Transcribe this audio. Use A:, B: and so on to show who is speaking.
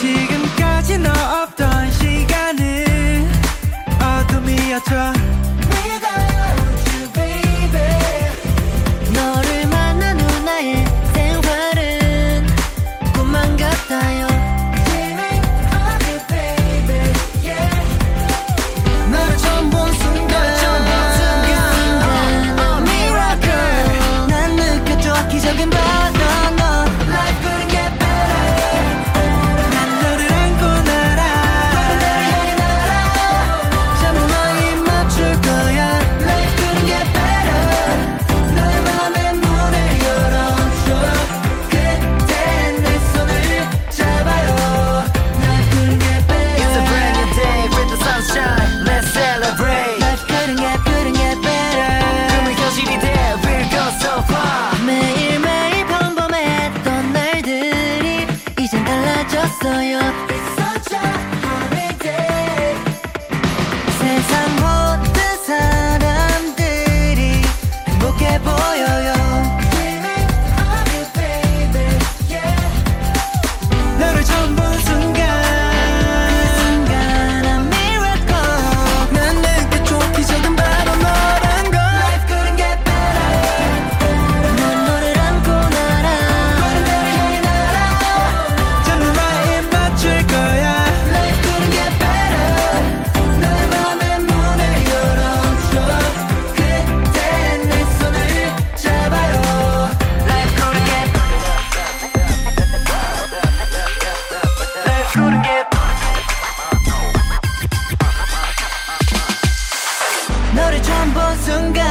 A: 지금까지 너 없던 시간은 어둠이었죠
B: 순간